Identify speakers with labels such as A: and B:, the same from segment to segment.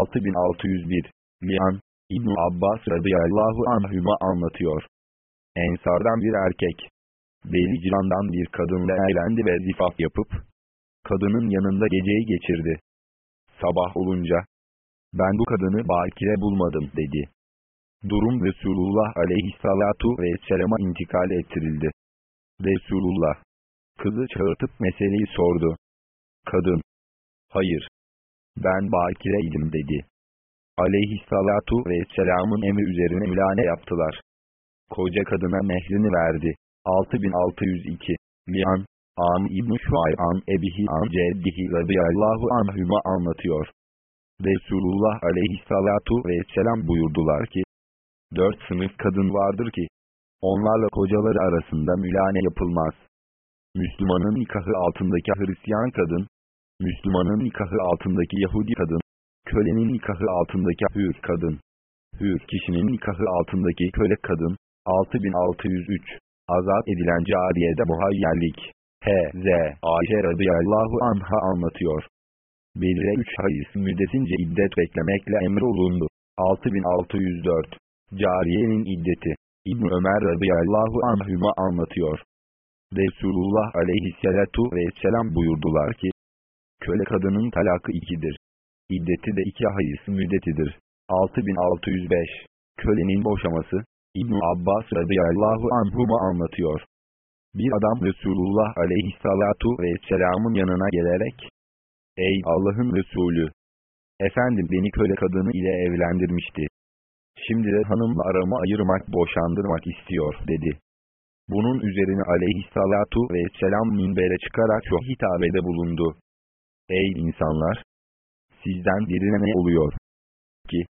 A: 6601 Lian, İbn Abbas radıyallahu anhüma anlatıyor. Ensardan bir erkek, Belicran'dan bir kadınla evlendi ve zifaf yapıp, kadının yanında geceyi geçirdi. Sabah olunca, ben bu kadını bakire bulmadım dedi. Durum Resulullah aleyhissalatu vesselama intikal ettirildi. Resulullah, kızı çağırtıp meseleyi sordu. Kadın, hayır, ben bakireydim dedi. Aleyhissalatu vesselamın emri üzerine mülane yaptılar. Koca kadına mehrini verdi. 6602 Lian, Am İbn-i Şuay'an Ebihi An Ceddihi radıyallahu anhüma anlatıyor. Resulullah aleyhissalatu vesselam buyurdular ki, Dört sınıf kadın vardır ki, onlarla kocaları arasında mülane yapılmaz. Müslümanın nikahı altındaki Hristiyan kadın, Müslümanın nikahı altındaki Yahudi kadın, kölenin nikahı altındaki hür kadın, hür kişinin nikahı altındaki köle kadın, 6603, azat edilen cariyede muhayyerlik, H.Z. Ayşe radıyallahu anha anlatıyor. Belire 3 hayız müddetince iddet beklemekle emrolundu. 6604, cariyenin iddeti, İbn Ömer radıyallahu anhüma anlatıyor. Resulullah aleyhisselatu vesselam buyurdular ki, köle kadının talakı ikidir. İddeti de iki hayız müddetidir. 6605, kölenin boşaması, İbn Abbas radıyallahu anhuma anlatıyor. Bir adam Resulullah aleyhissalatu vesselamın yanına gelerek, Ey Allah'ın Resulü! Efendim beni köle kadını ile evlendirmişti. Şimdi de hanımla aramı ayırmak boşandırmak istiyor dedi. Bunun üzerine aleyhissalatu vesselam minbere çıkarak şu hitabede bulundu. Ey insanlar! Sizden birine ne oluyor? Ki,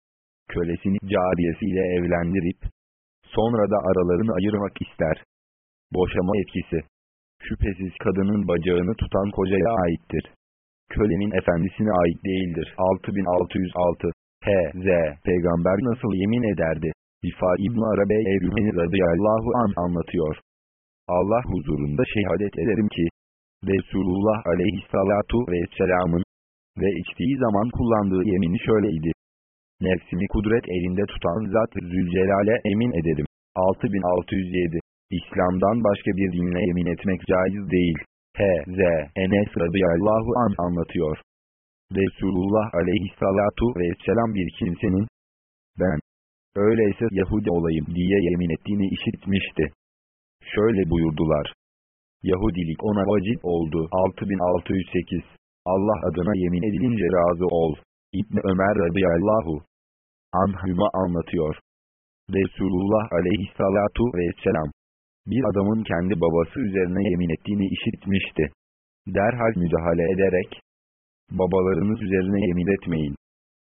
A: kölesini cariyesiyle evlendirip, sonra da aralarını ayırmak ister. Boşama etkisi. Şüphesiz kadının bacağını tutan kocaya aittir. Kölenin efendisine ait değildir. 6606 H.Z. Peygamber nasıl yemin ederdi? Rifa İbn Arabe Evrümeni radıyallahu an anlatıyor. Allah huzurunda şehadet ederim ki, Resulullah aleyhissalatu vesselamın ve içtiği zaman kullandığı yemini şöyleydi. Nefsimi kudret elinde tutan zat Zülcelal'e emin ederim. 6607 İslam'dan başka bir dinle yemin etmek caiz değil. H.Z. Enes radıyallahu an anlatıyor. Resulullah aleyhissalatu vesselam bir kimsenin, ben, öyleyse Yahudi olayım diye yemin ettiğini işitmişti. Şöyle buyurdular. Yahudilik ona vacip oldu. 6608 Allah adına yemin edilince razı ol. İbn Ömer radıyallahu anhüma anlatıyor. Resulullah aleyhissalatu vesselam bir adamın kendi babası üzerine yemin ettiğini işitmişti. Derhal müdahale ederek babalarınız üzerine yemin etmeyin.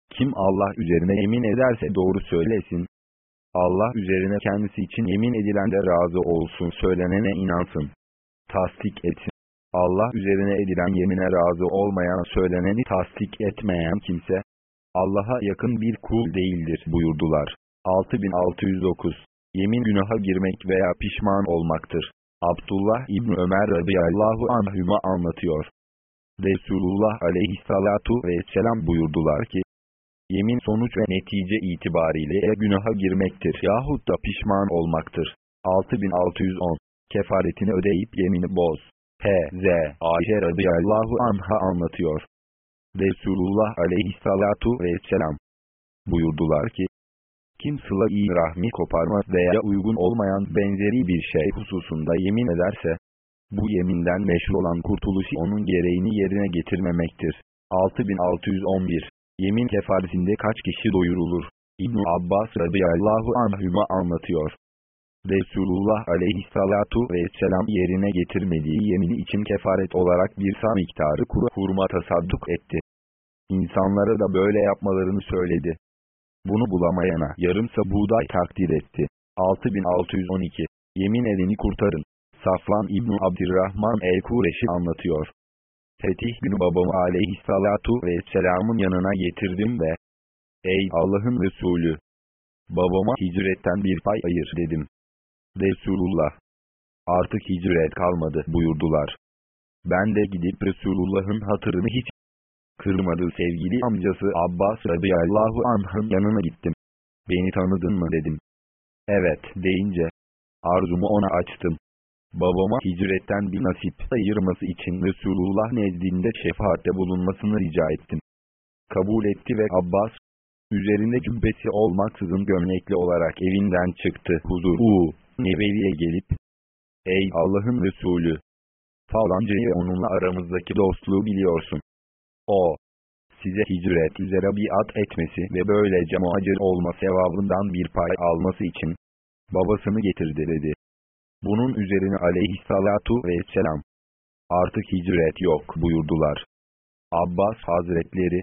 A: Kim Allah üzerine yemin ederse doğru söylesin. Allah üzerine kendisi için yemin edilen de razı olsun söylenene inansın. Tasdik etsin. Allah üzerine edilen yemine razı olmayan söyleneni tasdik etmeyen kimse, Allah'a yakın bir kul değildir buyurdular. 6609 Yemin günaha girmek veya pişman olmaktır. Abdullah İbni Ömer radıyallahu anhüma anlatıyor. Resulullah aleyhissalatu vesselam buyurdular ki, Yemin sonuç ve netice itibariyle ya günaha girmektir yahut da pişman olmaktır. 6610 Kefaretini ödeyip yemini boz. H.Z. Ayşe radıyallahu anha anlatıyor. Resulullah aleyhissalatu vesselam buyurdular ki, kim sıla-i rahmi koparmaz veya uygun olmayan benzeri bir şey hususunda yemin ederse, bu yeminden meşru olan kurtuluşu onun gereğini yerine getirmemektir. 6611 Yemin kefaresinde kaç kişi doyurulur? İbn Abbas radıyallahu anhüma anlatıyor. Resulullah aleyhissalatu vesselam yerine getirmediği yemini için kefaret olarak bir sa miktarı kuru hurma tasadduk etti. İnsanlara da böyle yapmalarını söyledi. Bunu bulamayana yarımsa buğday takdir etti. 6612 Yemin edeni kurtarın. Saflan İbn Abdurrahman el-Kureşi anlatıyor. Fetih günü babamı aleyhissalatu vesselamın yanına getirdim ve Ey Allah'ın Resulü! Babama hicretten bir pay ayır dedim. Resulullah! Artık hicret kalmadı buyurdular. Ben de gidip Resulullah'ın hatırını hiç kırmadı sevgili amcası Abbas radıyallahu anh'ın yanına gittim. Beni tanıdın mı dedim. Evet deyince, arzumu ona açtım. Babama hicretten bir nasip ayırması için Resulullah nezdinde şefaatte bulunmasını rica ettim. Kabul etti ve Abbas, üzerinde cübbesi olmaksızın gömlekli olarak evinden çıktı. Huzur-u Nebevi'ye gelip, Ey Allah'ın Resulü! Falancayı onunla aramızdaki dostluğu biliyorsun. O, size hicret üzere biat etmesi ve böylece muhacir olma sevabından bir pay alması için babasını getirdi dedi. Bunun üzerine aleyhissalatu vesselam artık hicret yok buyurdular. Abbas Hazretleri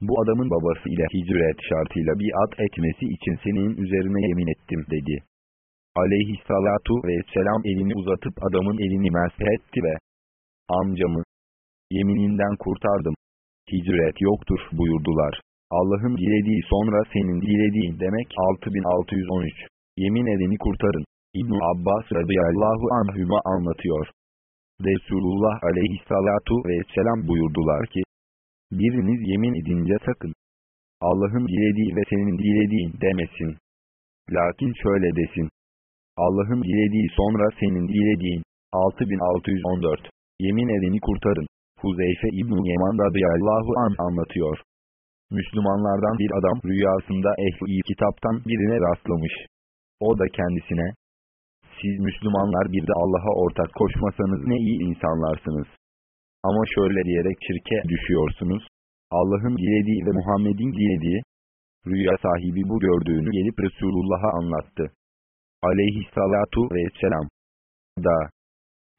A: bu adamın babası ile hicret şartıyla biat etmesi için senin üzerine yemin ettim dedi. Aleyhissalatu vesselam elini uzatıp adamın elini meshetti ve amcamı yemininden kurtardım hicret yoktur buyurdular. Allah'ın dilediği sonra senin dilediğin demek 6613. Yemin edeni kurtarın. ibn Abbas radıyallahu anhüma anlatıyor. Resulullah aleyhissalatu vesselam buyurdular ki, biriniz yemin edince sakın. Allah'ın dilediği ve senin dilediğin demesin. Lakin şöyle desin. Allah'ın dilediği sonra senin dilediğin. 6614. Yemin edeni kurtarın. Huzeyfe İbn-i Yeman radıyallahu an anlatıyor. Müslümanlardan bir adam rüyasında ehli kitaptan birine rastlamış. O da kendisine, siz Müslümanlar bir de Allah'a ortak koşmasanız ne iyi insanlarsınız. Ama şöyle diyerek çirke düşüyorsunuz. Allah'ın dilediği ve Muhammed'in dilediği, rüya sahibi bu gördüğünü gelip Resulullah'a anlattı. Aleyhissalatu vesselam. Da,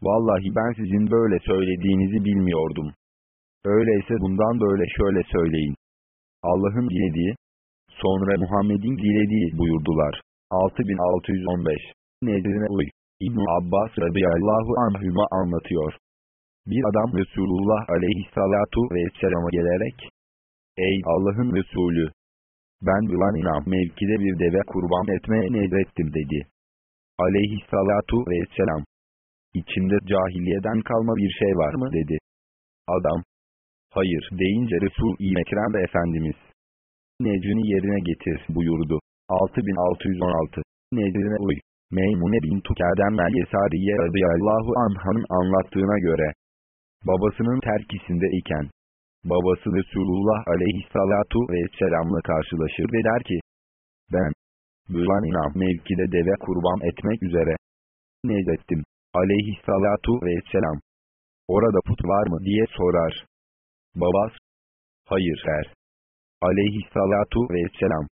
A: Vallahi ben sizin böyle söylediğinizi bilmiyordum. Öyleyse bundan böyle şöyle söyleyin. Allah'ın dilediği, sonra Muhammed'in dilediği buyurdular. 6615 Nedirine uy. İbn Abbas radıyallahu anhüma anlatıyor. Bir adam Resulullah aleyhissalatu vesselama gelerek, Ey Allah'ın Resulü! Ben Gılanina mevkide bir deve kurban etmeye nedrettim dedi. Aleyhissalatu vesselam. İçinde cahiliyeden kalma bir şey var mı dedi. Adam, hayır deyince Resul-i Ekrem Efendimiz, Necrini yerine getir buyurdu. 6616 Necrine uy. Meymune bin Tuker'den Mel-Yesariye radıyallahu anh'ın anlattığına göre, babasının terkisinde iken, babası Resulullah aleyhissalatu vesselamla karşılaşır ve der ki, ben, Bülanina mevkide deve kurban etmek üzere, nezlettim aleyhissalatu vesselam. Orada put var mı diye sorar. Babas, hayır der. Aleyhissalatu vesselam.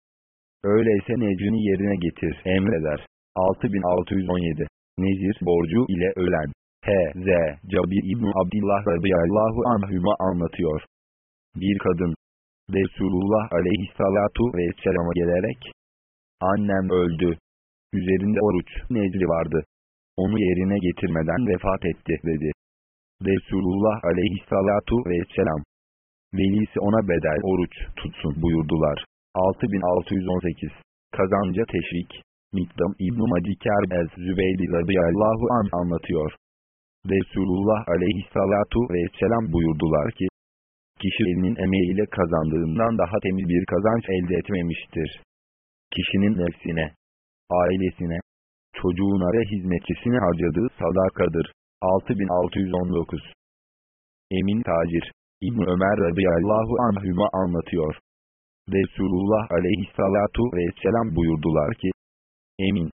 A: Öyleyse necrini yerine getir emreder. 6617 Nezir borcu ile ölen H.Z. Cabir İbni Abdillah radıyallahu anhüma anlatıyor. Bir kadın Resulullah aleyhissalatu vesselama gelerek Annem öldü. Üzerinde oruç nezri vardı onu yerine getirmeden vefat etti dedi. Resulullah aleyhissalatu vesselam. Velisi ona bedel oruç tutsun buyurdular. 6618 Kazanca teşvik Mikdam İbn-i Madiker Ez-Zübeydi radıyallahu an anlatıyor. Resulullah aleyhissalatu vesselam buyurdular ki, kişi elinin emeğiyle kazandığından daha temiz bir kazanç elde etmemiştir. Kişinin nefsine, ailesine, çocuğuna ve hizmetçisine harcadığı sadakadır. 6619 Emin Tacir İbn Ömer radıyallahu anhüma anlatıyor. Resulullah aleyhissalatu vesselam buyurdular ki, Emin,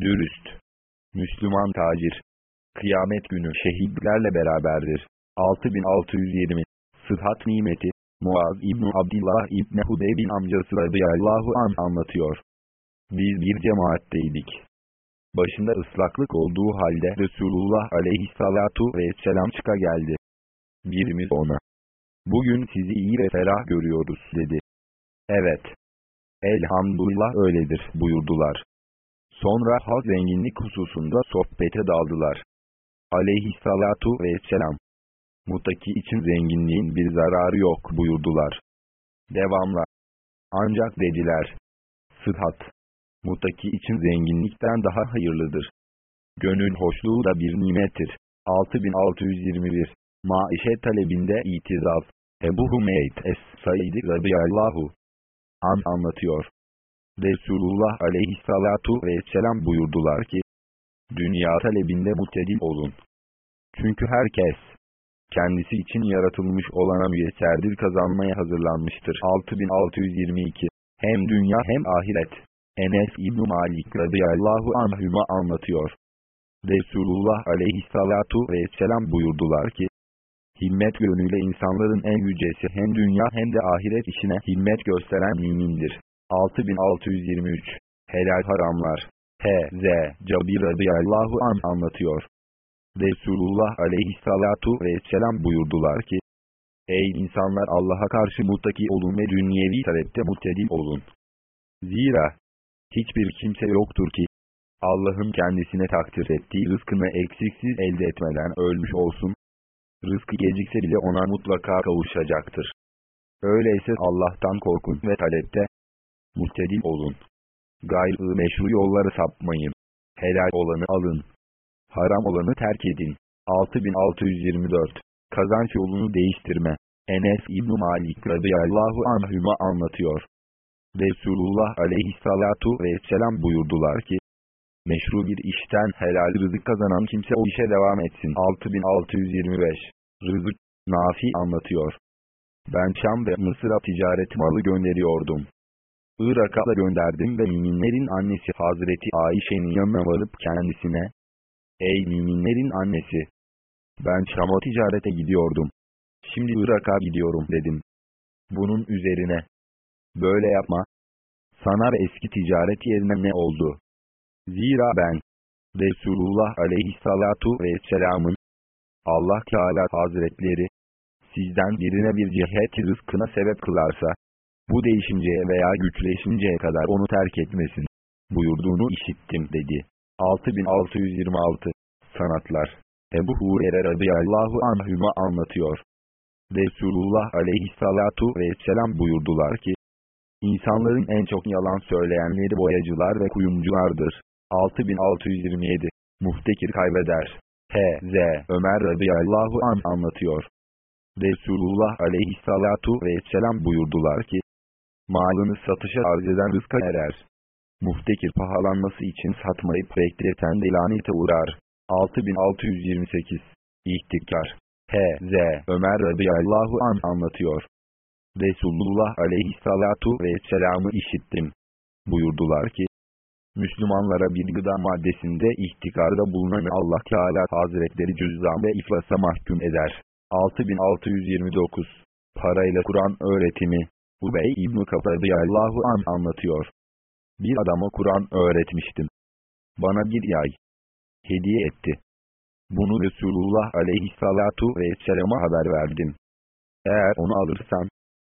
A: dürüst, Müslüman tacir, kıyamet günü şehitlerle beraberdir. 6620 Sıhhat nimeti, Muaz İbn Abdullah İbn Hudeyb'in amcası radıyallahu an anlatıyor. Biz bir cemaatteydik başında ıslaklık olduğu halde Resulullah aleyhissalatu vesselam çıka geldi. Birimiz ona, bugün sizi iyi ve ferah görüyoruz dedi. Evet, elhamdülillah öyledir buyurdular. Sonra haz zenginlik hususunda sohbete daldılar. Aleyhissalatu vesselam, muttaki için zenginliğin bir zararı yok buyurdular. Devamla, ancak dediler, sıhhat, Muttaki için zenginlikten daha hayırlıdır. Gönül hoşluğu da bir nimettir. 6621 Maişe talebinde itizaz Ebu Hümeyd Es-Said radıyallahu an anlatıyor. Resulullah aleyhissalatu vesselam buyurdular ki, Dünya talebinde muttedil olun. Çünkü herkes, kendisi için yaratılmış olana müyesserdir kazanmaya hazırlanmıştır. 6622 Hem dünya hem ahiret. Enes İbn Malik radıyallahu anhüma anlatıyor. Resulullah aleyhissalatu vesselam buyurdular ki, Himmet yönüyle insanların en yücesi hem dünya hem de ahiret işine himmet gösteren mümindir. 6623 Helal haramlar H.Z. Cabir radıyallahu an anlatıyor. Resulullah aleyhissalatu vesselam buyurdular ki, Ey insanlar Allah'a karşı muttaki olun ve dünyevi talepte muttedil olun. Zira, hiçbir kimse yoktur ki, Allah'ın kendisine takdir ettiği rızkını eksiksiz elde etmeden ölmüş olsun. Rızkı gecikse bile ona mutlaka kavuşacaktır. Öyleyse Allah'tan korkun ve talepte muttedil olun. Gayrı meşru yolları sapmayın. Helal olanı alın. Haram olanı terk edin. 6624 Kazanç yolunu değiştirme. Enes İbn Malik radıyallahu anhüma anlatıyor. Resulullah aleyhissalatu vesselam buyurdular ki, meşru bir işten helal rızık kazanan kimse o işe devam etsin. 6625 Rızık, Nafi anlatıyor. Ben Şam ve Mısır'a ticaret malı gönderiyordum. Irak'a da gönderdim ve müminlerin annesi Hazreti Ayşe'nin yanına varıp kendisine, Ey müminlerin annesi! Ben Şam'a ticarete gidiyordum. Şimdi Irak'a gidiyorum dedim. Bunun üzerine, böyle yapma. Sanar eski ticaret yerine ne oldu? Zira ben, Resulullah aleyhissalatu vesselamın, Allah Teala Hazretleri, sizden birine bir cihet rızkına sebep kılarsa, bu değişinceye veya güçleşinceye kadar onu terk etmesin, buyurduğunu işittim dedi. 6626 Sanatlar Ebu Hurer'e radıyallahu anhüma anlatıyor. Resulullah aleyhissalatu vesselam buyurdular ki, İnsanların en çok yalan söyleyenleri boyacılar ve kuyumculardır. 6627 Muhtekir kaybeder. H.Z. Ömer radıyallahu an anlatıyor. Resulullah aleyhissalatu vesselam buyurdular ki, malını satışa arz eden rızka erer. Muhtekir pahalanması için satmayıp bekleten de lanete uğrar. 6628 İhtikar H.Z. Ömer radıyallahu an anlatıyor. Resulullah aleyhissalatu vesselam'ı işittim. Buyurdular ki, Müslümanlara bir gıda maddesinde ihtikarda bulunan Allah Teala Hazretleri cüzzam ve iflasa mahkum eder. 6629 Parayla Kur'an öğretimi Ubey İbn-i Allahu an anlatıyor. Bir adama Kur'an öğretmiştim. Bana bir yay hediye etti. Bunu Resulullah aleyhissalatu vesselama haber verdim. Eğer onu alırsan,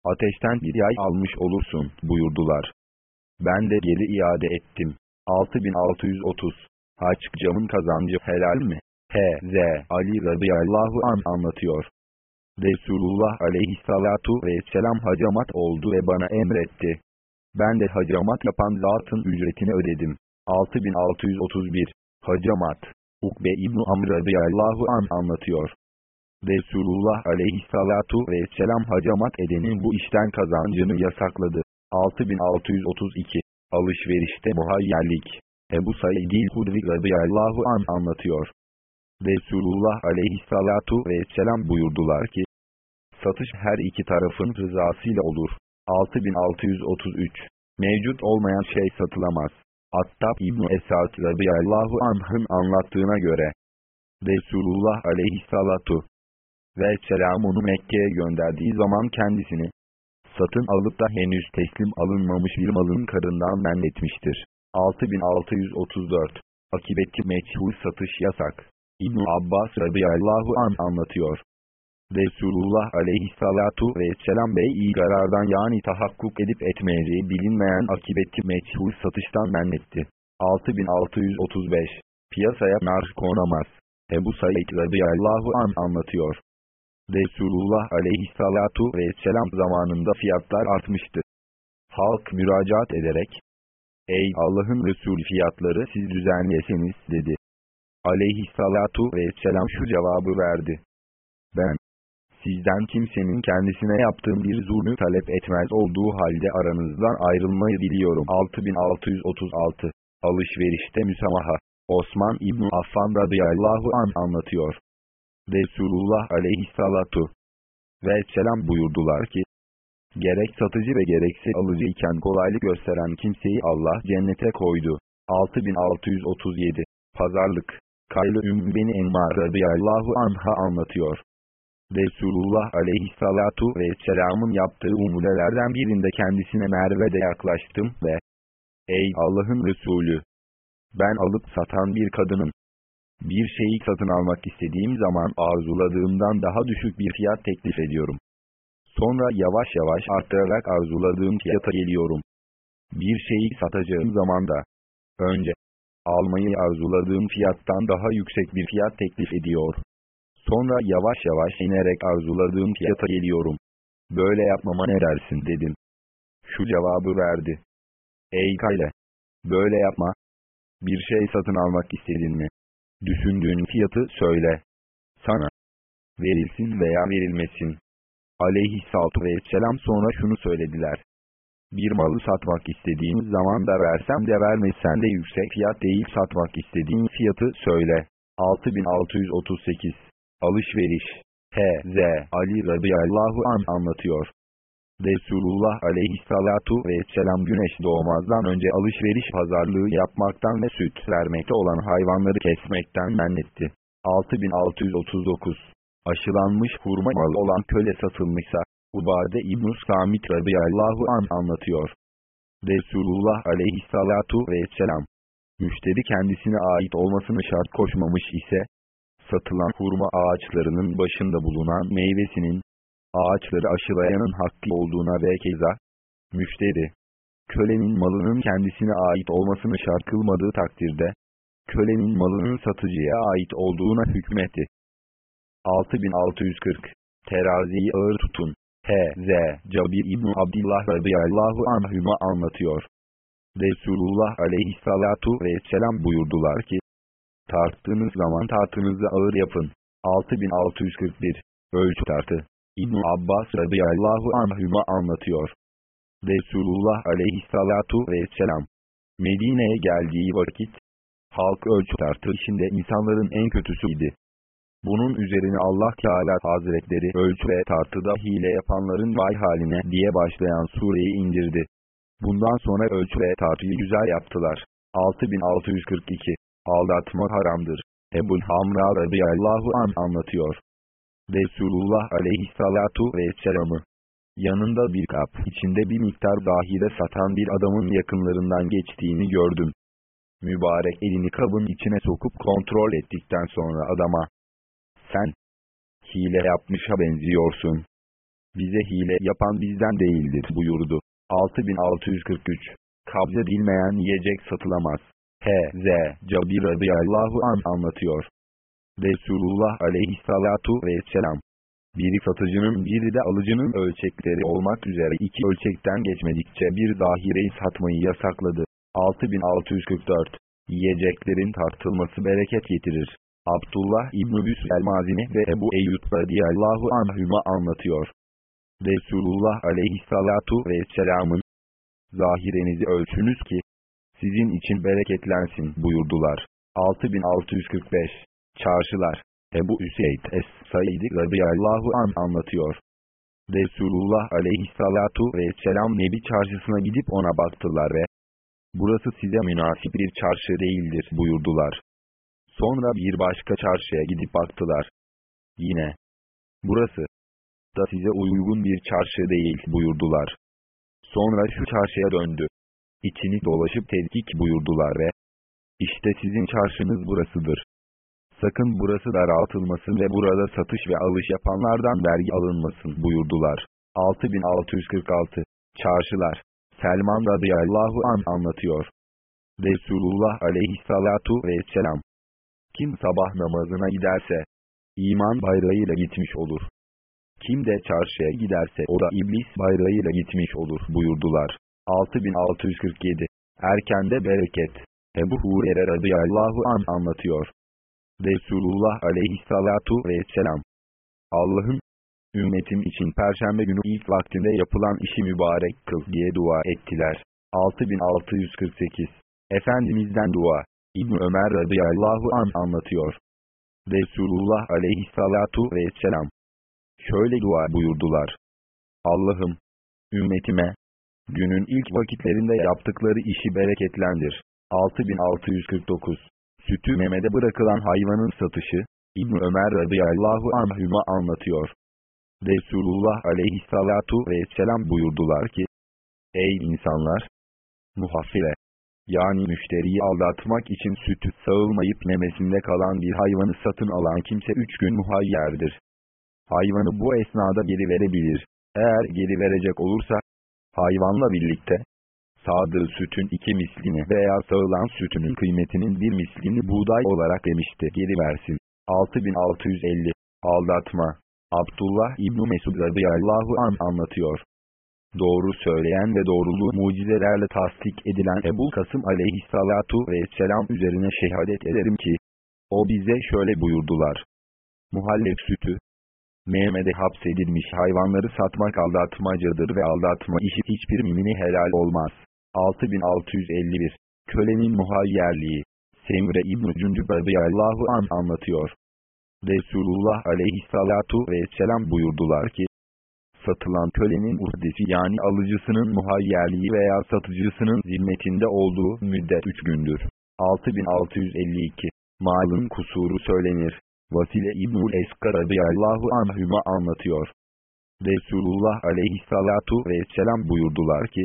A: ateşten bir yay almış olursun buyurdular. Ben de geri iade ettim. 6630 Haç camın kazancı helal mi? H.Z. Ali radıyallahu an anlatıyor. Resulullah aleyhissalatu vesselam hacamat oldu ve bana emretti. Ben de hacamat yapan zatın ücretini ödedim. 6631 Hacamat Ukbe İbn-i Amr radıyallahu an anlatıyor. Resulullah aleyhissalatu vesselam hacamat edenin bu işten kazancını yasakladı. 6632 Alışverişte muhayyerlik. Ebu Said-i Hudri radıyallahu an anlatıyor. Resulullah aleyhissalatu vesselam buyurdular ki, satış her iki tarafın rızasıyla olur. 6633 Mevcut olmayan şey satılamaz. Attab İbn Esad radıyallahu anh'ın anlattığına göre, Resulullah aleyhissalatu vesselam onu Mekke'ye gönderdiği zaman kendisini, satın alıp da henüz teslim alınmamış bir malın karından men etmiştir. 6634 Akibeti meçhul satış yasak. İbn Abbas radıyallahu an anlatıyor. Resulullah aleyhissalatu vesselam bey iyi karardan yani tahakkuk edip etmeyeceği bilinmeyen akibeti meçhul satıştan men etti. 6635 Piyasaya nar konamaz. Ebu Said radıyallahu an anlatıyor. Resulullah aleyhissalatu vesselam zamanında fiyatlar artmıştı. Halk müracaat ederek, Ey Allah'ın Resul fiyatları siz düzenleseniz dedi. Aleyhissalatu vesselam şu cevabı verdi. Ben, Sizden kimsenin kendisine yaptığım bir zulmü talep etmez olduğu halde aranızdan ayrılmayı diliyorum. 6636 Alışverişte müsamaha Osman İbn Affan radıyallahu an anlatıyor. Resulullah aleyhissalatu ve selam buyurdular ki, gerek satıcı ve gerekse alıcı iken kolaylık gösteren kimseyi Allah cennete koydu. 6637 Pazarlık Kaylı Ümmü Beni Enmar radıyallahu anha anlatıyor. Resulullah aleyhissalatu vesselamın yaptığı umulelerden birinde kendisine Merve'de yaklaştım ve Ey Allah'ın Resulü! Ben alıp satan bir kadının bir şeyi satın almak istediğim zaman arzuladığımdan daha düşük bir fiyat teklif ediyorum. Sonra yavaş yavaş arttırarak arzuladığım fiyata geliyorum. Bir şeyi satacağım zaman da önce almayı arzuladığım fiyattan daha yüksek bir fiyat teklif ediyor. Sonra yavaş yavaş inerek arzuladığım fiyata geliyorum. Böyle yapmama ne dersin dedim. Şu cevabı verdi. Ey Kayle! Böyle yapma. Bir şey satın almak istedin mi? Düşündüğün fiyatı söyle. Sana verilsin veya verilmesin. Aleyhissalatu vesselam sonra şunu söylediler. Bir malı satmak istediğin zaman da versem de vermesen de yüksek fiyat değil satmak istediğin fiyatı söyle. 6638 Alışveriş H.Z. Ali radıyallahu an anlatıyor. Resulullah aleyhissalatu vesselam güneş doğmazdan önce alışveriş pazarlığı yapmaktan ve süt vermekte olan hayvanları kesmekten men etti. 6639 Aşılanmış hurma malı olan köle satılmışsa, Ubade İbn-i Samit radıyallahu an anlatıyor. Resulullah aleyhissalatu vesselam, müşteri kendisine ait olmasını şart koşmamış ise, satılan hurma ağaçlarının başında bulunan meyvesinin, ağaçları aşılayanın hakkı olduğuna ve keza, müşteri, kölenin malının kendisine ait olmasını şart kılmadığı takdirde, kölenin malının satıcıya ait olduğuna hükmetti. 6640 Teraziyi ağır tutun. H.Z. Cabir İbn Abdullah radıyallahu anhüma anlatıyor. Resulullah aleyhissalatu vesselam buyurdular ki, tarttığınız zaman tartınızı ağır yapın. 6641 Ölçü tartı İbn Abbas radıyallahu anhüma anlatıyor. Resulullah aleyhissalatu vesselam Medine'ye geldiği vakit halk ölçü tartı işinde insanların en kötüsüydü. Bunun üzerine Allah Teala Hazretleri ölçü ve tartıda hile yapanların vay haline diye başlayan sureyi indirdi. Bundan sonra ölçü ve tartıyı güzel yaptılar. 6642 Aldatma haramdır. Ebul Hamra radıyallahu an anlatıyor. Resulullah aleyhissalatu vesselam'ı yanında bir kap içinde bir miktar dahide satan bir adamın yakınlarından geçtiğini gördüm. Mübarek elini kabın içine sokup kontrol ettikten sonra adama, sen hile yapmışa benziyorsun. Bize hile yapan bizden değildir buyurdu. 6643 Kabze bilmeyen yiyecek satılamaz. H.Z. Cabir radıyallahu an anlatıyor. Resulullah aleyhissalatu vesselam. Biri satıcının biri de alıcının ölçekleri olmak üzere iki ölçekten geçmedikçe bir dahireyi satmayı yasakladı. 6644 Yiyeceklerin tartılması bereket getirir. Abdullah İbn-i Büsel-Mazini ve Ebu Eyyub radiyallahu anhüma anlatıyor. Resulullah aleyhissalatu vesselamın zahirenizi ölçünüz ki sizin için bereketlensin buyurdular. 6645 Çarşılar Ebu Üseyd Es-Said radıyallahu an anlatıyor. Resulullah aleyhissalatu vesselam Nebi çarşısına gidip ona baktılar ve burası size münasip bir çarşı değildir buyurdular. Sonra bir başka çarşıya gidip baktılar. Yine, burası da size uygun bir çarşı değil buyurdular. Sonra şu çarşıya döndü. İçini dolaşıp tetkik buyurdular ve, işte sizin çarşınız burasıdır. Sakın burası daraltılmasın ve burada satış ve alış yapanlardan vergi alınmasın buyurdular. 6646 Çarşılar Selman radıyallahu an anlatıyor. Resulullah aleyhissalatu vesselam kim sabah namazına giderse, iman bayrağıyla gitmiş olur. Kim de çarşıya giderse o da iblis bayrağıyla gitmiş olur buyurdular. 6647 Erkende bereket Ebu Hurer'e radıyallahu an anlatıyor. Resulullah aleyhissalatu vesselam Allah'ın ümmetim için perşembe günü ilk vaktinde yapılan işi mübarek kıl diye dua ettiler. 6648 Efendimiz'den dua İbn Ömer radıyallahu an anlatıyor. Resulullah aleyhissalatu vesselam şöyle dua buyurdular. Allah'ım ümmetime günün ilk vakitlerinde yaptıkları işi bereketlendir. 6649 Sütü memede bırakılan hayvanın satışı İbn Ömer radıyallahu anhüma anlatıyor. Resulullah aleyhissalatu vesselam buyurdular ki Ey insanlar! Muhaffile yani müşteriyi aldatmak için sütü sağılmayıp memesinde kalan bir hayvanı satın alan kimse üç gün muhayyerdir. Hayvanı bu esnada geri verebilir. Eğer geri verecek olursa, hayvanla birlikte, sağdığı sütün iki mislini veya sağılan sütünün kıymetinin bir mislini buğday olarak demişti geri versin. 6650 Aldatma Abdullah İbni Mesud radıyallahu an anlatıyor. Doğru söyleyen ve doğruluğu mucizelerle tasdik edilen Ebu Kasım aleyhissalatu vesselam üzerine şehadet ederim ki, o bize şöyle buyurdular. Muhallek sütü, Mehmet'e hapsedilmiş hayvanları satmak aldatmacadır ve aldatma işi hiçbir mümini helal olmaz. 6651 Kölenin muhayyerliği Semre İbn-i Cüncüb radıyallahu an anlatıyor. Resulullah aleyhissalatu vesselam buyurdular ki, satılan kölenin uhdesi yani alıcısının muhayyerliği veya satıcısının zimmetinde olduğu müddet 3 gündür. 6652 Malın kusuru söylenir. Vasile İbnül Eskar radıyallahu anhüma anlatıyor. Resulullah aleyhissalatu vesselam buyurdular ki,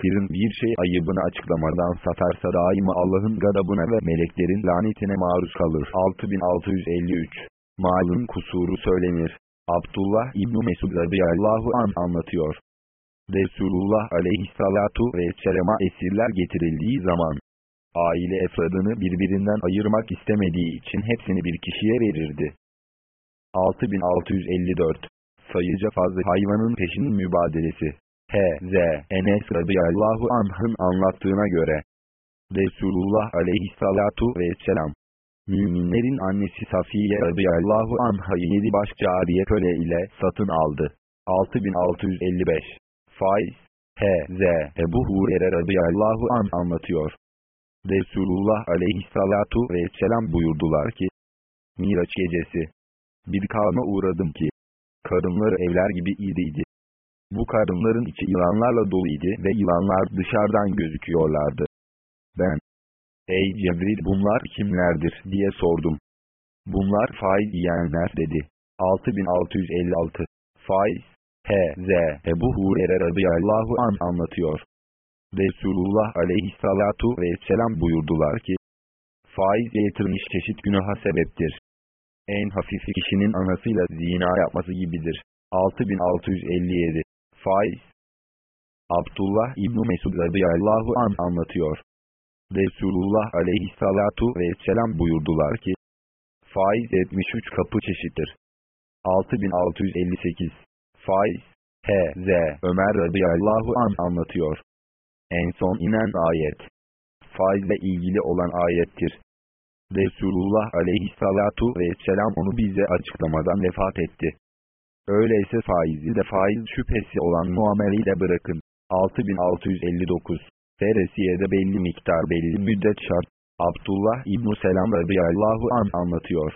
A: Kırın bir şey ayıbını açıklamadan satarsa daima Allah'ın gadabına ve meleklerin lanetine maruz kalır. 6653 Malın kusuru söylenir. Abdullah İbni Mesud radıyallahu an anlatıyor. Resulullah aleyhissalatu vesselama esirler getirildiği zaman, aile efradını birbirinden ayırmak istemediği için hepsini bir kişiye verirdi. 6654 Sayıca fazla hayvanın peşinin mübadelesi H.Z. Enes radıyallahu anh'ın anlattığına göre, Resulullah aleyhissalatu vesselam, Müminlerin annesi Safiye radıyallahu anhayı yedi baş cariye köle ile satın aldı. 6655 Faiz H.Z. Ebu Hurer'e radıyallahu an anlatıyor. Resulullah aleyhissalatu vesselam buyurdular ki, Miraç gecesi, bir kavme uğradım ki, karınları evler gibi iyiydi. Bu karınların içi yılanlarla doluydu ve yılanlar dışarıdan gözüküyorlardı. Ben, Ey Cebril bunlar kimlerdir diye sordum. Bunlar faiz yiyenler dedi. 6656 Faiz H.Z. Ebu Hurer'e radıyallahu an anlatıyor. Resulullah aleyhissalatu vesselam buyurdular ki, faiz yatırmış çeşit günaha sebeptir. En hafifi kişinin anasıyla zina yapması gibidir. 6657 Faiz Abdullah İbni Mesud radıyallahu an anlatıyor. Resulullah aleyhissalatu vesselam buyurdular ki, faiz 73 kapı çeşittir. 6658 Faiz H.Z. Ömer radıyallahu an anlatıyor. En son inen ayet. Faizle ilgili olan ayettir. Resulullah aleyhissalatu vesselam onu bize açıklamadan vefat etti. Öyleyse faizi de faiz şüphesi olan muameleyi de bırakın. 6659 Veresiye'de belli miktar belli müddet şart. Abdullah İbn-i Selam radıyallahu an anlatıyor.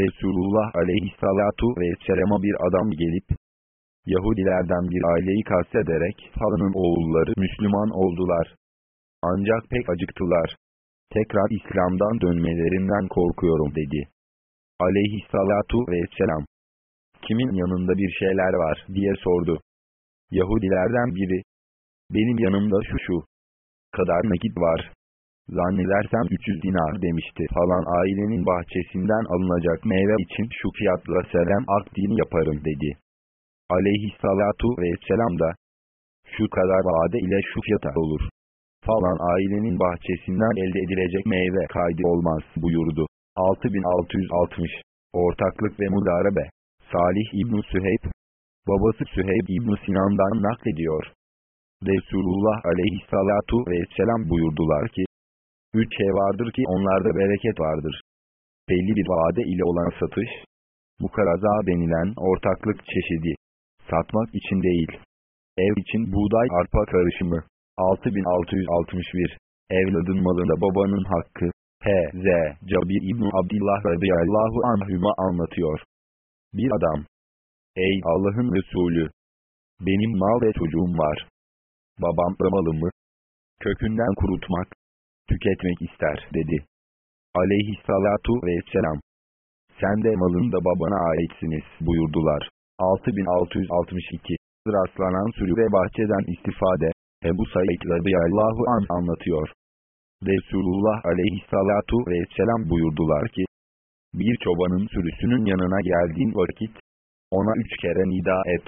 A: Resulullah aleyhissalatu vesselama bir adam gelip, Yahudilerden bir aileyi kastederek falanın oğulları Müslüman oldular. Ancak pek acıktılar. Tekrar İslam'dan dönmelerinden korkuyorum dedi. Aleyhissalatu vesselam. Kimin yanında bir şeyler var diye sordu. Yahudilerden biri. Benim yanımda şu şu kadar nakit var. Zannedersem 300 dinar demişti falan ailenin bahçesinden alınacak meyve için şu fiyatla selam akdini yaparım dedi. Aleyhissalatu vesselam da şu kadar vade ile şu fiyata olur. Falan ailenin bahçesinden elde edilecek meyve kaydı olmaz buyurdu. 6660 Ortaklık ve Mudarebe Salih İbn Süheyb Babası Süheyb İbn Sinan'dan naklediyor. Resulullah aleyhissalatu vesselam buyurdular ki, Üç şey vardır ki onlarda bereket vardır. Belli bir vade ile olan satış, Mukaraza denilen ortaklık çeşidi. Satmak için değil. Ev için buğday arpa karışımı. 6661. Evladın malında babanın hakkı. H.Z. Cabir İbni Abdillah radıyallahu anhüma anlatıyor. Bir adam. Ey Allah'ın Resulü! Benim mal ve çocuğum var. Babam malımı kökünden kurutmak, tüketmek ister dedi. Aleyhissalatu vesselam. Sen de malın da babana aitsiniz buyurdular. 6662 Rastlanan sürü ve bahçeden istifade Ebu Said radıyallahu an anlatıyor. Resulullah aleyhissalatu vesselam buyurdular ki, bir çobanın sürüsünün yanına geldiğin vakit, ona üç kere nida et.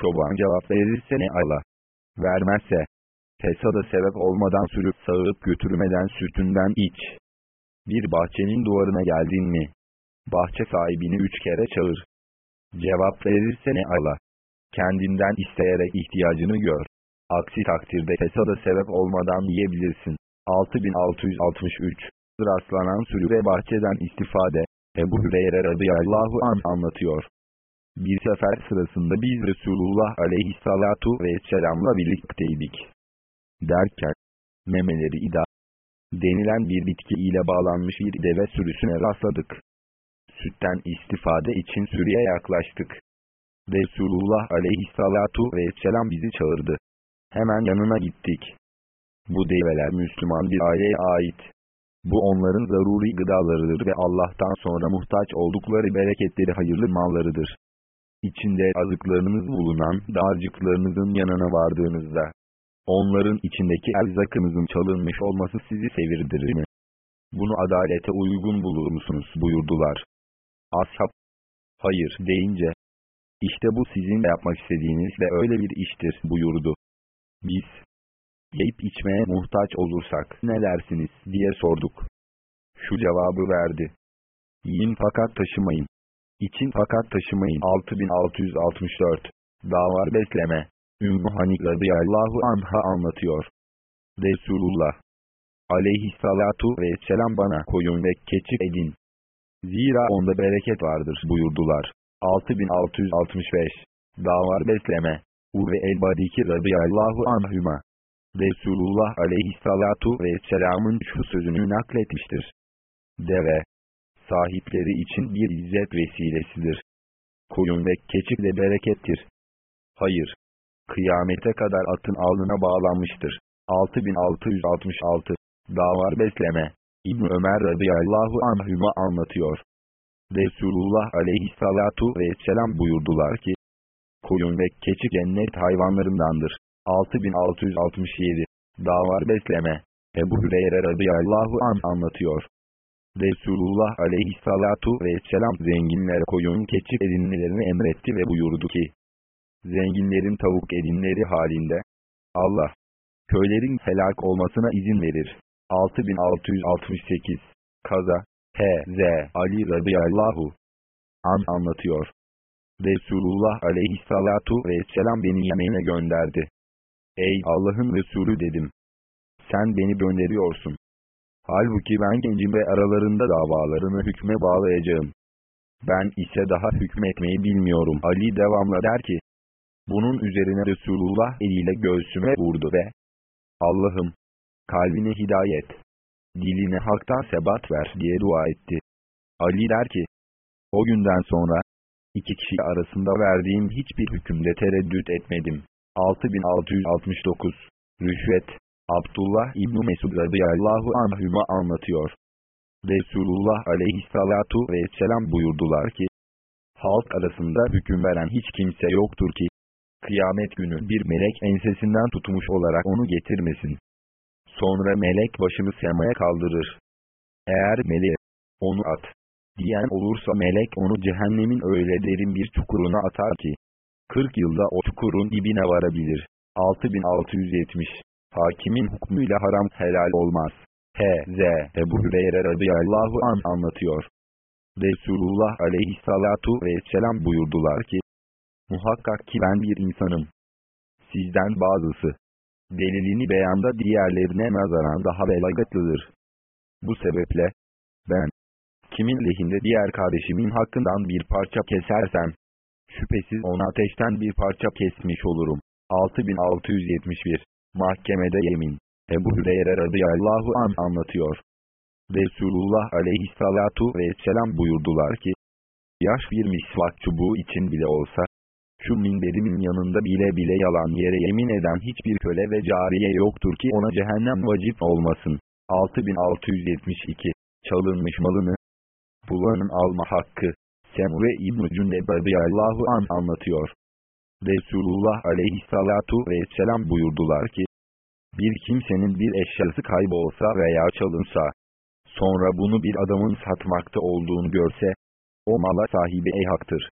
A: Çoban cevap verirse ne ala. Vermezse, fesada sebep olmadan sürüp sağıp götürmeden sütünden iç. Bir bahçenin duvarına geldin mi? Bahçe sahibini üç kere çağır. Cevap verirse ne ala. Kendinden isteyerek ihtiyacını gör. Aksi takdirde fesada sebep olmadan yiyebilirsin. 6663 Rastlanan sürü ve bahçeden istifade Ebu Hüreyre radıyallahu an anlatıyor. Bir sefer sırasında biz Resulullah aleyhissalatu vesselamla birlikteydik. Derken, memeleri ida denilen bir bitki ile bağlanmış bir deve sürüsüne rastladık. Sütten istifade için sürüye yaklaştık. Resulullah aleyhissalatu vesselam bizi çağırdı. Hemen yanına gittik. Bu develer Müslüman bir aileye ait. Bu onların zaruri gıdalarıdır ve Allah'tan sonra muhtaç oldukları bereketleri hayırlı mallarıdır. İçinde azıklarınız bulunan dağarcıklarınızın yanına vardığınızda, onların içindeki erzakınızın çalınmış olması sizi sevirdirir mi? Bunu adalete uygun bulur musunuz buyurdular. Ashab, hayır deyince, işte bu sizin yapmak istediğiniz ve öyle bir iştir buyurdu. Biz, yiyip içmeye muhtaç olursak ne dersiniz diye sorduk. Şu cevabı verdi. Yiyin fakat taşımayın. İçin fakat taşımayın. 6664 Davar besleme. Ümmü Hanik radıyallahu anha anlatıyor. Resulullah aleyhissalatu vesselam bana koyun ve keçi edin. Zira onda bereket vardır buyurdular. 6665 Davar besleme. Urve el-Badiki radıyallahu anhüma. Resulullah aleyhissalatu vesselamın şu sözünü nakletmiştir. Deve, sahipleri için bir izzet vesilesidir. Koyun ve keçi de berekettir. Hayır, kıyamete kadar atın alnına bağlanmıştır. 6666 Davar besleme İbn Ömer radıyallahu anhüma anlatıyor. Resulullah aleyhissalatu vesselam buyurdular ki, koyun ve keçi cennet hayvanlarındandır. 6667 Davar besleme Ebu Hüreyre radıyallahu an anlatıyor. Resulullah aleyhissalatu vesselam zenginlere koyun keçi edinmelerini emretti ve buyurdu ki, Zenginlerin tavuk edinleri halinde, Allah, köylerin helak olmasına izin verir. 6668 Kaza H.Z. Ali radıyallahu an anlatıyor. Resulullah aleyhissalatu vesselam beni Yemen'e gönderdi. Ey Allah'ın Resulü dedim. Sen beni gönderiyorsun. Halbuki ben gencim ve aralarında davalarını hükme bağlayacağım. Ben ise daha hükmetmeyi bilmiyorum. Ali devamla der ki, bunun üzerine Resulullah eliyle göğsüme vurdu ve, Allah'ım, kalbine hidayet, diline haktan sebat ver diye dua etti. Ali der ki, o günden sonra, iki kişi arasında verdiğim hiçbir hükümde tereddüt etmedim. 6669 Rüşvet Abdullah İbni Mesud radıyallahu anhüma anlatıyor. Resulullah aleyhissalatu vesselam buyurdular ki, halk arasında hüküm veren hiç kimse yoktur ki, kıyamet günü bir melek ensesinden tutmuş olarak onu getirmesin. Sonra melek başını semaya kaldırır. Eğer meleğe, onu at, diyen olursa melek onu cehennemin öyle derin bir çukuruna atar ki, 40 yılda o çukurun dibine varabilir. 6670 Hakimin hukmuyla haram helal olmaz. H.Z. Ebu Hüreyre radıyallahu an anlatıyor. Resulullah aleyhissalatu vesselam buyurdular ki, Muhakkak ki ben bir insanım. Sizden bazısı, delilini beyanda diğerlerine nazaran daha belagatlıdır. Bu sebeple, ben, kimin lehinde diğer kardeşimin hakkından bir parça kesersem, şüphesiz ona ateşten bir parça kesmiş olurum. 6671 Mahkemede Yemin Ebu Hüreyre radıyallahu an anlatıyor. Resulullah aleyhissalatu vesselam buyurdular ki, yaş bir misvak çubuğu için bile olsa, şu minberimin yanında bile bile yalan yere yemin eden hiçbir köle ve cariye yoktur ki ona cehennem vacip olmasın. 6672 Çalınmış malını bulanın alma hakkı Semure İbn-i Cündeb radıyallahu an anlatıyor. Resulullah aleyhissalatu vesselam buyurdular ki, bir kimsenin bir eşyası kaybolsa veya çalınsa, sonra bunu bir adamın satmakta olduğunu görse, o mala sahibi ey haktır.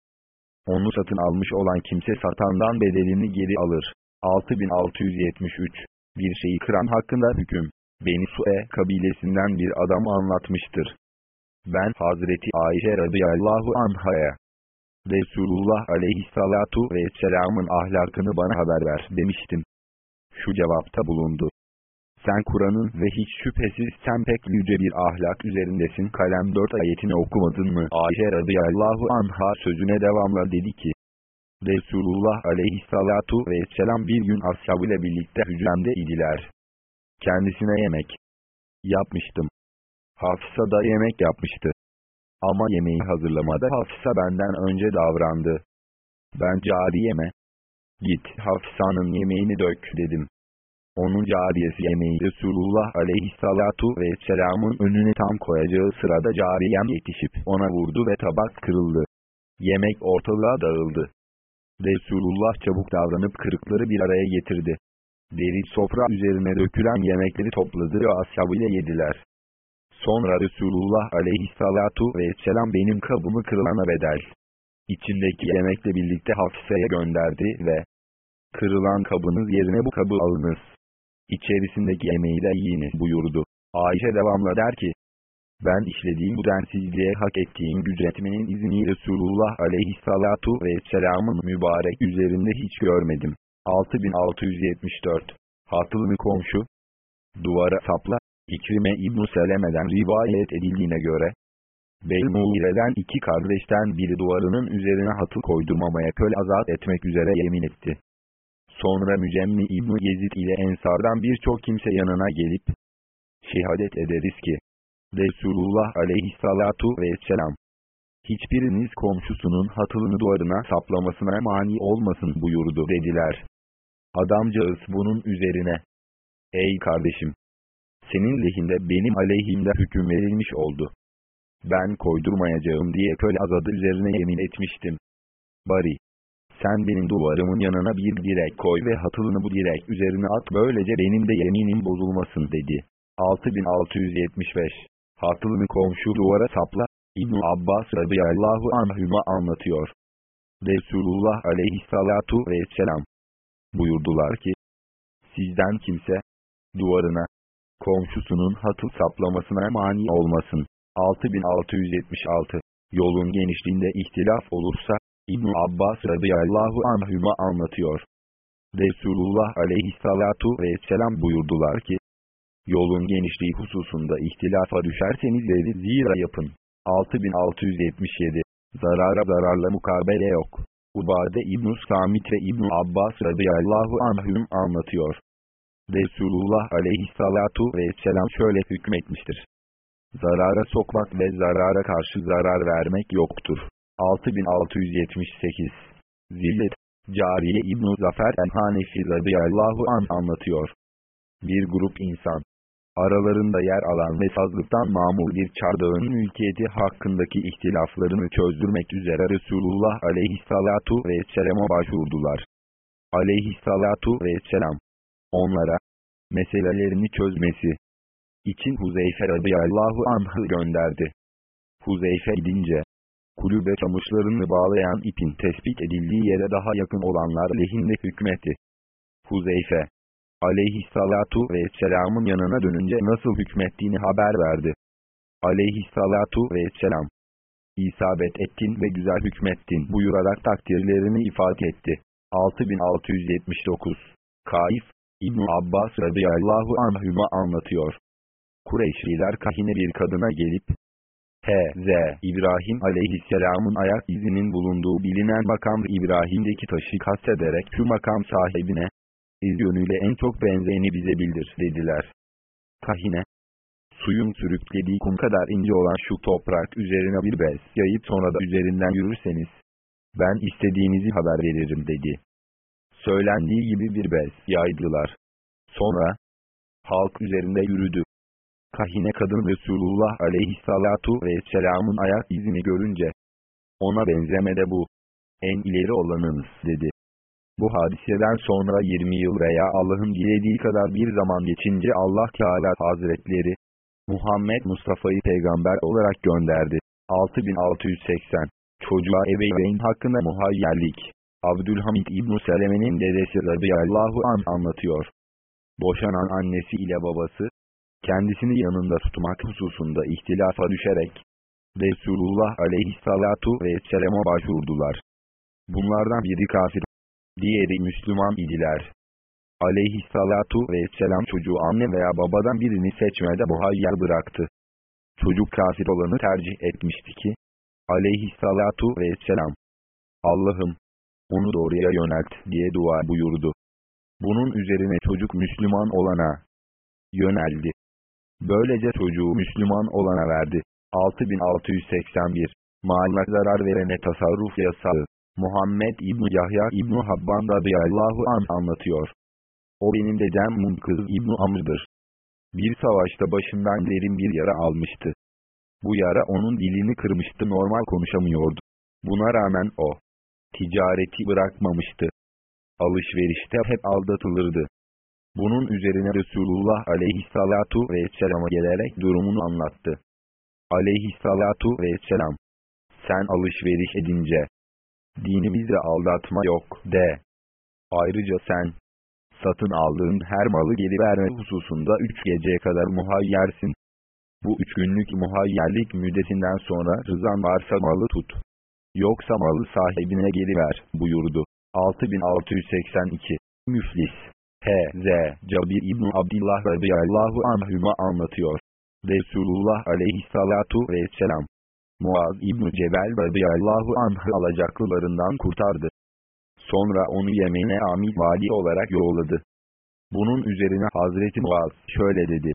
A: Onu satın almış olan kimse satandan bedelini geri alır. 6673 Bir şeyi kıran hakkında hüküm. Beni Su'e kabilesinden bir adam anlatmıştır. Ben Hazreti Ayşe radıyallahu anhaya Resulullah aleyhissalatu vesselamın ahlakını bana haber ver demiştim. Şu cevapta bulundu. Sen Kur'an'ın ve hiç şüphesiz sen pek yüce bir ahlak üzerindesin. Kalem 4 ayetini okumadın mı? Ayşe radıyallahu anha sözüne devamla dedi ki. Resulullah aleyhissalatu vesselam bir gün ashabıyla birlikte hücremde idiler. Kendisine yemek yapmıştım. Hafsa da yemek yapmıştı. Ama yemeği hazırlamada Hafsa benden önce davrandı. Ben cariyeme, git Hafsa'nın yemeğini dök dedim. Onun cariyesi yemeği Resulullah aleyhissalatu vesselamın önüne tam koyacağı sırada cariyem yetişip ona vurdu ve tabak kırıldı. Yemek ortalığa dağıldı. Resulullah çabuk davranıp kırıkları bir araya getirdi. Deri sofra üzerine dökülen yemekleri topladı ve ashabıyla yediler. Sonra Resulullah aleyhissalatu vesselam benim kabımı kırılana bedel. İçindeki yemekle birlikte Hafsa'ya gönderdi ve kırılan kabınız yerine bu kabı alınız. İçerisindeki yemeği de yiyiniz buyurdu. Ayşe devamla der ki, ben işlediğim bu densizliğe hak ettiğim gücretmenin izni Resulullah aleyhissalatu vesselamın mübarek üzerinde hiç görmedim. 6674 Hatılını komşu Duvara sapla İkrime İbn-i Seleme'den rivayet edildiğine göre Belmuire'den iki kardeşten biri duvarının üzerine hatıl koydurmamaya köl azat etmek üzere yemin etti. Sonra Mücemmi İbn Yezid ile Ensardan birçok kimse yanına gelip şehadet ederiz ki Resulullah aleyhissalatu vesselam hiçbiriniz komşusunun hatılını duvarına saplamasına mani olmasın buyurdu dediler. Adamcağız bunun üzerine Ey kardeşim! Senin lehinde benim aleyhimde hüküm verilmiş oldu. Ben koydurmayacağım diye köle azadı üzerine yemin etmiştim. Bari! Sen benim duvarımın yanına bir direk koy ve hatılını bu direk üzerine at böylece benim de yeminim bozulmasın dedi. 6675 Hatılını komşu duvara sapla, İbn Abbas radıyallahu anhüma anlatıyor. Resulullah aleyhissalatu vesselam buyurdular ki, sizden kimse, duvarına, komşusunun hatıl saplamasına mani olmasın. 6676 Yolun genişliğinde ihtilaf olursa, İbn Abbas radıyallahu anhüma anlatıyor. Resulullah aleyhissalatu vesselam buyurdular ki, yolun genişliği hususunda ihtilafa düşerseniz dedi zira yapın. 6677 Zarara zararla mukabele yok. Ubade İbn-i Samit ve İbn Abbas radıyallahu anhüm anlatıyor. Resulullah aleyhissalatu vesselam şöyle hükmetmiştir. Zarara sokmak ve zarara karşı zarar vermek yoktur. 6678 Zillet Cariye İbn-i Zafer el-Hanefi radıyallahu an anlatıyor. Bir grup insan, aralarında yer alan ve sazlıktan mamul bir çardağın mülkiyeti hakkındaki ihtilaflarını çözdürmek üzere Resulullah aleyhissalatu vesselam'a başvurdular. Aleyhissalatu vesselam, onlara, meselelerini çözmesi için Huzeyfe radıyallahu anh'ı gönderdi. Huzeyfe gidince, kulübe çamışlarını bağlayan ipin tespit edildiği yere daha yakın olanlar lehinde hükmetti. Huzeyfe, aleyhissalatu vesselamın yanına dönünce nasıl hükmettiğini haber verdi. Aleyhissalatu vesselam, isabet ettin ve güzel hükmettin buyurarak takdirlerini ifade etti. 6679 Kaif, İbn Abbas radıyallahu anhüma anlatıyor. Kureyşliler kahine bir kadına gelip, H.Z. İbrahim aleyhisselamın ayak izinin bulunduğu bilinen makam İbrahim'deki taşı kastederek şu makam sahibine, iz yönüyle en çok benzeyeni bize bildir dediler. Kahine, suyun sürüklediği kum kadar ince olan şu toprak üzerine bir bez yayıp sonra da üzerinden yürürseniz, ben istediğinizi haber veririm dedi. Söylendiği gibi bir bez yaydılar. Sonra, halk üzerinde yürüdü. Kahine kadın Resulullah aleyhissalatu vesselamın ayak izini görünce, ona benzemede bu, en ileri olanınız dedi. Bu hadiseden sonra 20 yıl veya Allah'ın dilediği kadar bir zaman geçince Allah Teala Hazretleri, Muhammed Mustafa'yı peygamber olarak gönderdi. 6680 Çocuğa ebeveyn hakkında muhayyerlik Abdülhamid İbn Seleme'nin dedesi radıyallahu an anlatıyor. Boşanan annesi ile babası, kendisini yanında tutmak hususunda ihtilafa düşerek, Resulullah aleyhissalatu vesselam'a başvurdular. Bunlardan biri kafir, diğeri Müslüman idiler. Aleyhissalatu vesselam çocuğu anne veya babadan birini seçmede muhayyer bıraktı. Çocuk kafir olanı tercih etmişti ki, aleyhissalatu vesselam, Allah'ım, onu doğruya yönelt diye dua buyurdu. Bunun üzerine çocuk Müslüman olana yöneldi. Böylece çocuğu Müslüman olana verdi. 6681 Malına zarar verene tasarruf yasağı Muhammed İbn Yahya İbn Habban radıyallahu an anlatıyor. O benim dedem Munkız İbn Amr'dır. Bir savaşta başından derin bir yara almıştı. Bu yara onun dilini kırmıştı normal konuşamıyordu. Buna rağmen o, ticareti bırakmamıştı. Alışverişte hep aldatılırdı. Bunun üzerine Resulullah aleyhissalatu vesselam'a gelerek durumunu anlattı. Aleyhissalatu vesselam, sen alışveriş edince, dinimizde aldatma yok de. Ayrıca sen, satın aldığın her malı geri verme hususunda üç geceye kadar muhayyersin. Bu üç günlük muhayyerlik müddetinden sonra rızan varsa malı tut. Yoksa malı sahibine geri ver buyurdu. 6682 Müflis H.Z. Cabir İbni Abdillah radıyallahu anhüma anlatıyor. Resulullah aleyhissalatu vesselam. Muaz İbni Cebel radıyallahu anh alacaklılarından kurtardı. Sonra onu Yemen'e amil vali olarak yolladı. Bunun üzerine Hazreti Muaz şöyle dedi.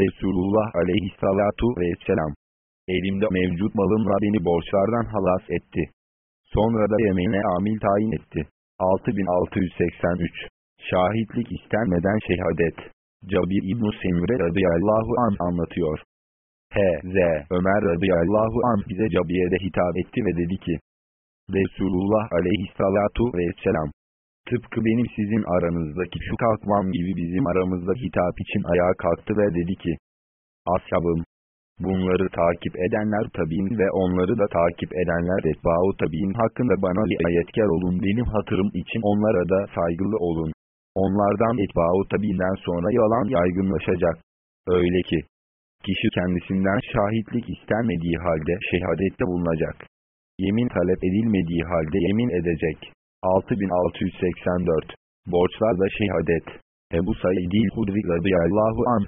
A: Resulullah aleyhissalatu vesselam. Elimde mevcut malımla beni borçlardan halas etti. Sonra da Yemen'e amil tayin etti. 6683 Şahitlik istenmeden şehadet. Cabir İbn-i Semire radıyallahu an anlatıyor. H.Z. Ömer radıyallahu an bize Cabir'e hitap etti ve dedi ki, Resulullah aleyhissalatu vesselam, tıpkı benim sizin aranızdaki şu kalkmam gibi bizim aramızda hitap için ayağa kalktı ve dedi ki, Ashabım, bunları takip edenler tabi'in ve onları da takip edenler etba'u tabi'in hakkında bana riayetkar olun benim hatırım için onlara da saygılı olun. Onlardan etba'u tabiinden sonra yalan yaygınlaşacak. Öyle ki, kişi kendisinden şahitlik istenmediği halde şehadette bulunacak. Yemin talep edilmediği halde yemin edecek. 6684 Borçlarda şehadet Ebu Said-i Hudri radıyallahu anh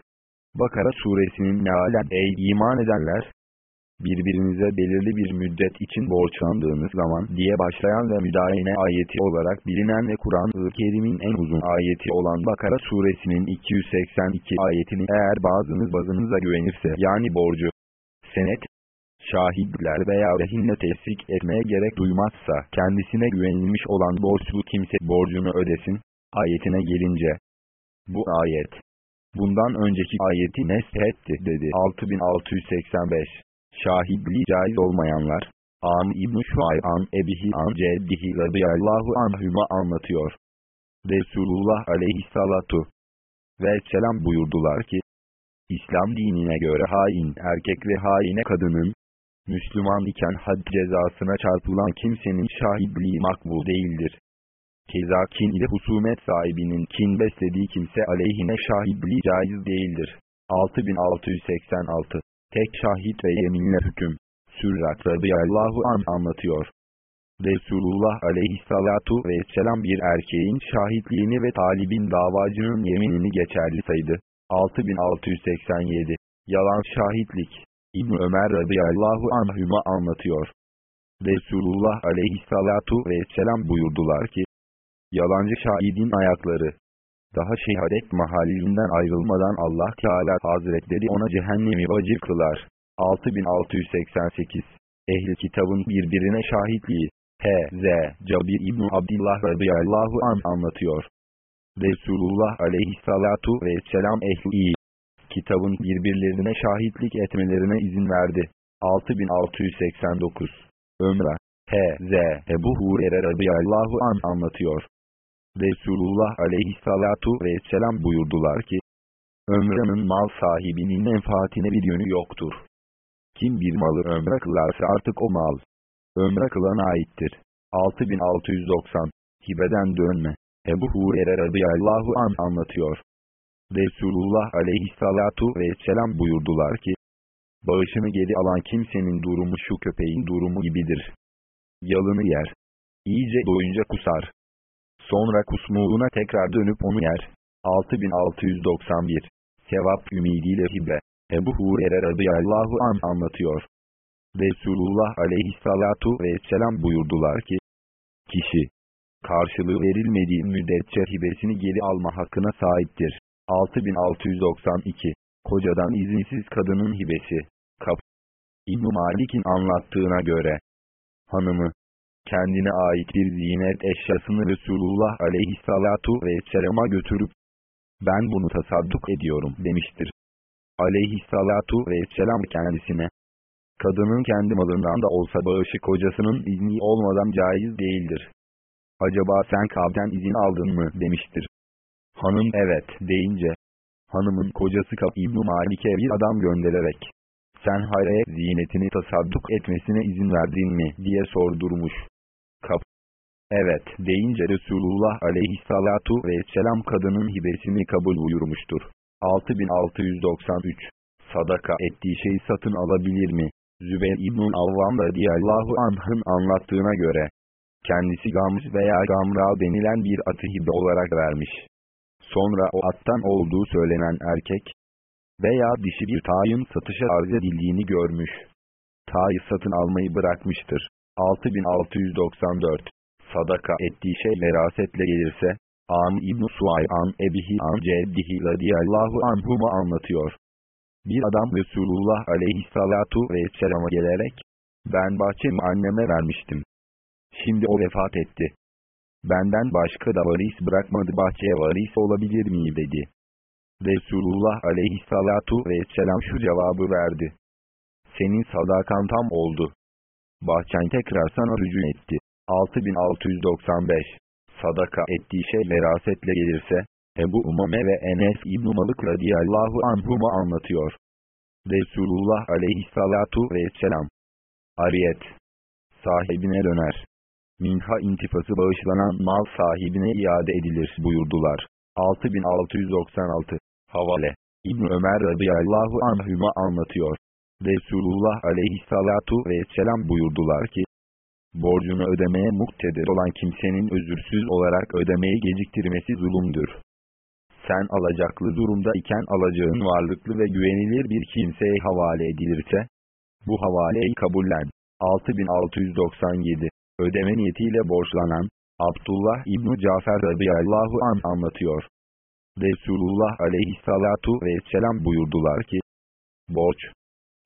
A: Bakara suresinin mealen ey iman edenler birbirinize belirli bir müddet için borçlandığınız zaman diye başlayan ve müdahale ayeti olarak bilinen ve Kur'an-ı Kerim'in en uzun ayeti olan Bakara suresinin 282 ayetini eğer bazınız bazınıza güvenirse yani borcu, senet, şahitler veya rehinle tesrik etmeye gerek duymazsa kendisine güvenilmiş olan borçlu kimse borcunu ödesin, ayetine gelince. Bu ayet, bundan önceki ayeti neshetti dedi 6685 şahidliği caiz olmayanlar, An İbn-i Şuay'an Ebihi An Ceddihi radıyallahu anhüma anlatıyor. Resulullah aleyhissalatu ve selam buyurdular ki, İslam dinine göre hain erkek ve haine kadının, Müslüman iken had cezasına çarpılan kimsenin şahidliği makbul değildir. Keza kin ile husumet sahibinin kin beslediği kimse aleyhine şahidliği caiz değildir. 6686 Tek şahit ve yeminle hüküm. Sürrat radıyallahu an anlatıyor. Resulullah aleyhissalatu vesselam bir erkeğin şahitliğini ve talibin davacının yeminini geçerli saydı. 6687 Yalan şahitlik İbn Ömer radıyallahu anhüma anlatıyor. Resulullah aleyhissalatu vesselam buyurdular ki, yalancı şahidin ayakları, daha şehadet mahalinden ayrılmadan Allah Teala Hazretleri ona cehennemi vacir kılar. 6688 Ehli kitabın birbirine şahitliği H.Z. Cabir İbn Abdullah radıyallahu an anlatıyor. Resulullah aleyhissalatu vesselam ehli kitabın birbirlerine şahitlik etmelerine izin verdi. 6689 Ömre H.Z. Ebu Hurer'e radıyallahu an anlatıyor. Resulullah aleyhissalatu vesselam buyurdular ki, Ömre'nin mal sahibinin menfaatine bir yönü yoktur. Kim bir malı ömre kılarsa artık o mal, ömre kılana aittir. 6690 Hibeden dönme Ebu Hurer'e radıyallahu an anlatıyor. Resulullah aleyhissalatu vesselam buyurdular ki, Bağışını geri alan kimsenin durumu şu köpeğin durumu gibidir. Yalını yer. İyice doyunca kusar. Sonra kusmuğuna tekrar dönüp onu yer. 6691 Sevap ümidiyle hibe. Ebu Hurer'e radıyallahu an anlatıyor. Resulullah aleyhissalatu vesselam buyurdular ki, Kişi, karşılığı verilmediği müddetçe hibesini geri alma hakkına sahiptir. 6692 Kocadan izinsiz kadının hibesi. Kap. İbn Malik'in anlattığına göre, hanımı, kendine ait bir zinet eşyasını Resulullah aleyhissalatu vesselama götürüp, ben bunu tasadduk ediyorum demiştir. Aleyhissalatu vesselam kendisine, kadının kendi malından da olsa bağışı kocasının izni olmadan caiz değildir. Acaba sen kavden izin aldın mı demiştir. Hanım evet deyince, hanımın kocası Kab İbn Malik'e bir adam göndererek, sen hayraya zinetini tasadduk etmesine izin verdin mi diye sordurmuş. Kap, evet deyince Resulullah aleyhissalatu vesselam kadının hibesini kabul buyurmuştur. 6693 Sadaka ettiği şeyi satın alabilir mi? Zübeyir İbn-i Avvam radiyallahu anh'ın anlattığına göre, kendisi Gamz veya Gamra denilen bir atı hibe olarak vermiş. Sonra o attan olduğu söylenen erkek veya dişi bir tayin satışa arz edildiğini görmüş. Tayı satın almayı bırakmıştır. 6694 Sadaka ettiği şey verasetle gelirse, Am İbn-i Suay'an Ebihi An Ceddihi radiyallahu anhuma anlatıyor. Bir adam Resulullah aleyhissalatu vesselama gelerek, ben bahçemi anneme vermiştim. Şimdi o vefat etti. Benden başka da varis bırakmadı bahçeye varis olabilir mi dedi. Resulullah aleyhissalatu vesselam şu cevabı verdi. Senin sadakan tam oldu. Bahçen tekrar sana rücu etti. 6695 Sadaka ettiği şey verasetle gelirse, Ebu Umame ve Enes İbn Malık radiyallahu anhuma anlatıyor. Resulullah aleyhissalatu vesselam. Ariyet. Sahibine döner. Minha intifası bağışlanan mal sahibine iade edilir buyurdular. 6696 Havale İbn Ömer radıyallahu anhüma anlatıyor. Resulullah aleyhissalatu vesselam buyurdular ki, borcunu ödemeye muktedir olan kimsenin özürsüz olarak ödemeyi geciktirmesi zulümdür. Sen alacaklı durumda iken alacağın varlıklı ve güvenilir bir kimseye havale edilirse, bu havaleyi kabullen. 6697 Ödeme niyetiyle borçlanan, Abdullah İbn Cafer radıyallahu an anlatıyor. Resulullah aleyhissalatu vesselam buyurdular ki, borç,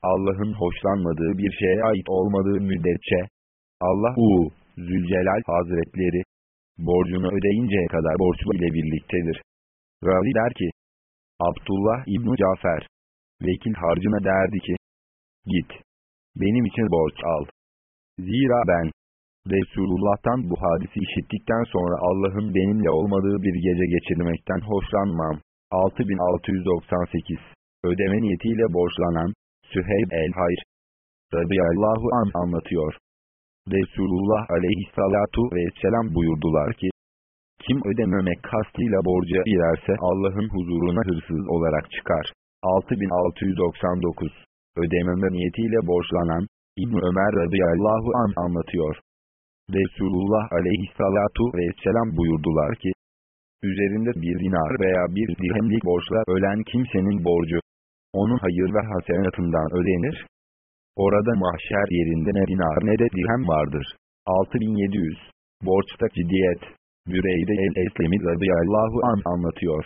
A: Allah'ın hoşlanmadığı bir şeye ait olmadığı müddetçe, Allah U, Zülcelal Hazretleri, borcunu ödeyinceye kadar borçlu ile birliktedir. Ravi der ki, Abdullah İbn Cafer, vekil harcına derdi ki, git, benim için borç al. Zira ben, Resulullah'tan bu hadisi işittikten sonra Allah'ın benimle olmadığı bir gece geçirmekten hoşlanmam. 6698 Ödeme niyetiyle borçlanan, Süheyb el-Hayr, radıyallahu an anlatıyor. Resulullah aleyhissalatu vesselam buyurdular ki, kim ödememek kastıyla borca girerse Allah'ın huzuruna hırsız olarak çıkar. 6699 Ödememe niyetiyle borçlanan, İbn Ömer radıyallahu an anlatıyor. Resulullah aleyhissalatu vesselam buyurdular ki, üzerinde bir dinar veya bir dirhemlik borçla ölen kimsenin borcu, onun hayır ve hasenatından ödenir, Orada mahşer yerinde ne dinar ne de dirhem vardır. 6700 Borçta ciddiyet Büreyde el-Eslemi radıyallahu an anlatıyor.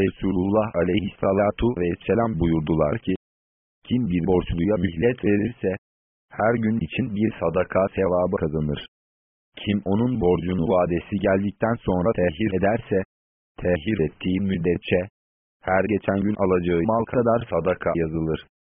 A: Resulullah aleyhissalatu vesselam buyurdular ki, kim bir borçluya mühlet verirse, her gün için bir sadaka sevabı kazanır. Kim onun borcunu vadesi geldikten sonra tehir ederse, tehir ettiği müddetçe, her geçen gün alacağı mal kadar sadaka yazılır.